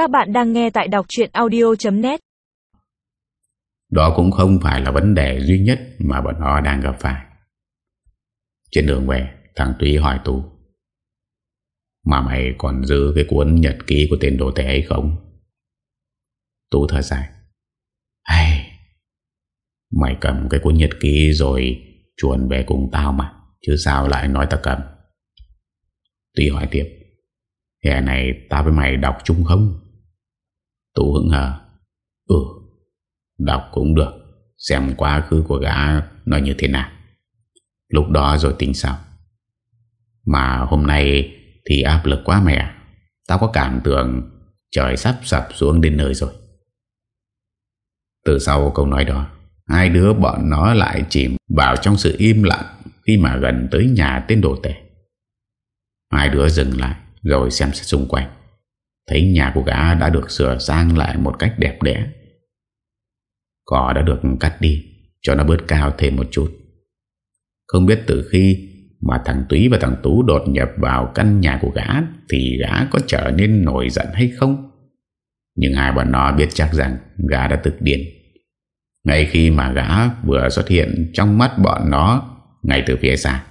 Các bạn đang nghe tại đọc chuyện audio.net Đó cũng không phải là vấn đề duy nhất mà bọn họ đang gặp phải. Trên đường về, thằng Túy hỏi Tú. Mà mày còn giữ cái cuốn nhật ký của tên đồ tệ ấy không? Tú thở dài. Hay, mày cầm cái cuốn nhật ký rồi chuồn về cùng tao mà. Chứ sao lại nói ta cầm. tuy hỏi tiếp. Hè này tao với mày đọc chung không? Tú hững hờ Ừ Đọc cũng được. Xem quá khứ của gã nó như thế nào. Lúc đó rồi tính sao? Mà hôm nay Thì áp lực quá mẹ. Tao có cảm tưởng Trời sắp sập xuống đến nơi rồi. Từ sau câu nói đó, Hai đứa bọn nó lại chìm Vào trong sự im lặng Khi mà gần tới nhà tên đồ tệ Hai đứa dừng lại, Rồi xem xét xung quanh. Thấy nhà của gã đã được sửa sang lại một cách đẹp đẽ. Cỏ đã được cắt đi, Cho nó bớt cao thêm một chút. Không biết từ khi Mà thằng Túy và thằng Tú đột nhập vào căn nhà của gã Thì gã có trở nên nổi giận hay không? Nhưng hai bọn nó biết chắc rằng Gã đã tức điên. Ngay khi mà gã vừa xuất hiện Trong mắt bọn nó, Ngay từ phía xa,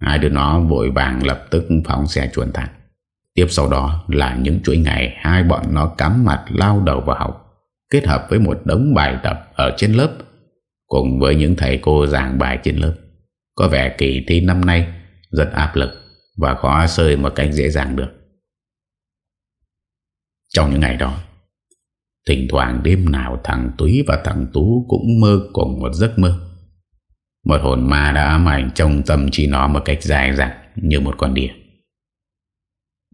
Hai đứa nó vội vàng lập tức phóng xe chuồn thẳng. Tiếp sau đó là những chuỗi ngày hai bọn nó cắm mặt lao đầu vào học, kết hợp với một đống bài tập ở trên lớp, cùng với những thầy cô giảng bài trên lớp. Có vẻ kỳ thi năm nay rất áp lực và khó sơi một cách dễ dàng được. Trong những ngày đó, thỉnh thoảng đêm nào thằng Túy và thằng Tú cũng mơ cùng một giấc mơ. Một hồn ma đã ám ảnh trong tâm trí nó một cách dài dẳng như một con đỉa.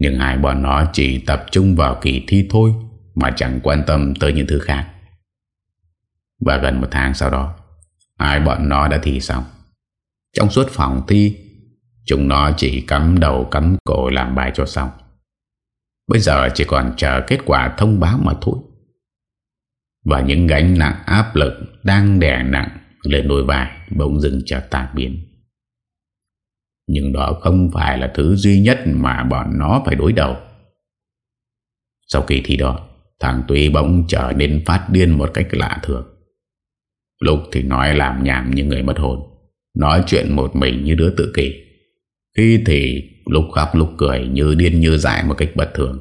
Nhưng hai bọn nó chỉ tập trung vào kỳ thi thôi, Mà chẳng quan tâm tới những thứ khác. Và gần một tháng sau đó, Hai bọn nó đã thi xong. Trong suốt phòng thi, Chúng nó chỉ cắm đầu cắm cổ làm bài cho xong. Bây giờ chỉ còn chờ kết quả thông báo mà thôi. Và những gánh nặng áp lực Đang đè nặng lên đôi vai Bỗng dưng chợt tan biến nhưng đó không phải là thứ duy nhất mà bọn nó phải đối đầu. Sau kỳ thi đó, Thằng Tuy bỗng trở nên phát điên một cách lạ thường. Lúc thì nói làm nhảm như người mất hồn, Nói chuyện một mình như đứa tự kỷ. Khi thì lúc khóc lúc cười như điên như dại một cách bất thường.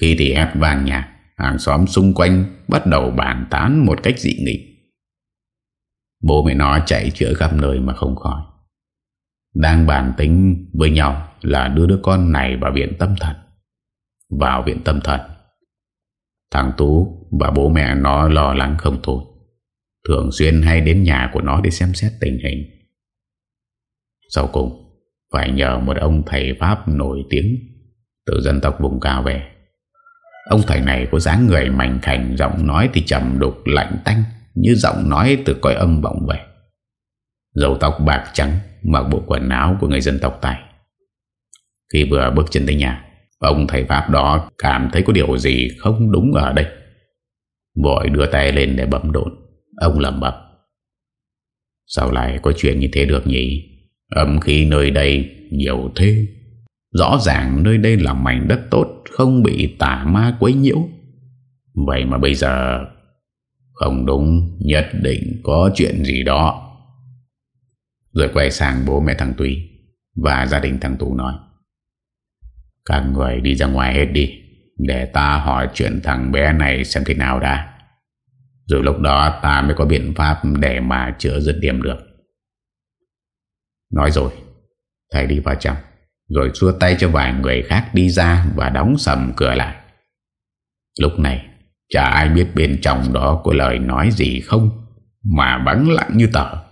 Khi thì hét vang nhạc, Hàng xóm xung quanh bắt đầu bàn tán một cách dị nghị. Bố mẹ nó chạy chữa khắp nơi mà không khỏi đang bàn tính với nhau là đưa đứa con này vào viện tâm thần. Vào viện tâm thần. Thằng Tú và bố mẹ nó lo lắng không thôi. Thường xuyên hay đến nhà của nó để xem xét tình hình. Sau cùng, phải nhờ một ông thầy Pháp nổi tiếng từ dân tộc vùng cao về. Ông thầy này có dáng người mảnh khảnh, giọng nói thì trầm đục lạnh tanh như giọng nói từ cõi âm vọng về. Dầu tóc bạc trắng, Mặc bộ quần áo của người dân tộc Tài Khi vừa bước chân tới nhà, Ông thầy Pháp đó cảm thấy có điều gì không đúng ở đây. Vội đưa tay lên để bấm đồn Ông lầm bập Sao lại có chuyện như thế được nhỉ? Âm khí nơi đây nhiều thế. Rõ ràng nơi đây là mảnh đất tốt, Không bị tà ma quấy nhiễu. Vậy mà bây giờ Không đúng, Nhất định có chuyện gì đó rồi quay sang bố mẹ thằng Túy Và gia đình thằng Tú nói, Các người đi ra ngoài hết đi, Để ta hỏi chuyện thằng bé này xem thế nào đã. Rồi lúc đó ta mới có biện pháp Để mà chữa dứt điểm được. Nói rồi, Thầy đi vào trong, Rồi xua tay cho vài người khác đi ra Và đóng sầm cửa lại. Lúc này, Chả ai biết bên trong đó có lời nói gì không, Mà bắn lặng như tờ.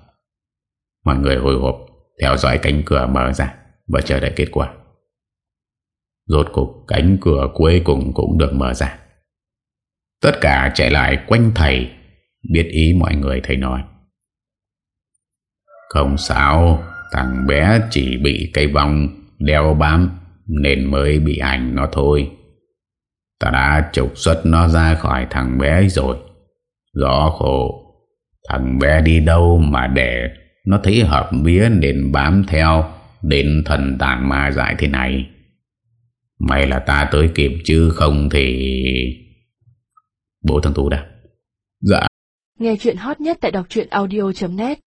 Mọi người hồi hộp, Theo dõi cánh cửa mở ra Và chờ đợi kết quả. Rốt cục, cánh cửa cuối cùng cũng được mở ra. Tất cả chạy lại quanh thầy, Biết ý mọi người thầy nói. Không sao, Thằng bé chỉ bị cây vòng đeo bám Nên mới bị ảnh nó thôi. Ta đã trục xuất nó ra khỏi thằng bé rồi. Rõ khổ, Thằng bé đi đâu mà để nó thấy hợp vía nên bám theo Đến thần tàn ma dại thế này. May là ta tới kịp chứ không thì Bố thằng Tú đáp Dạ. Nghe chuyện hot nhất tại đọc audio.net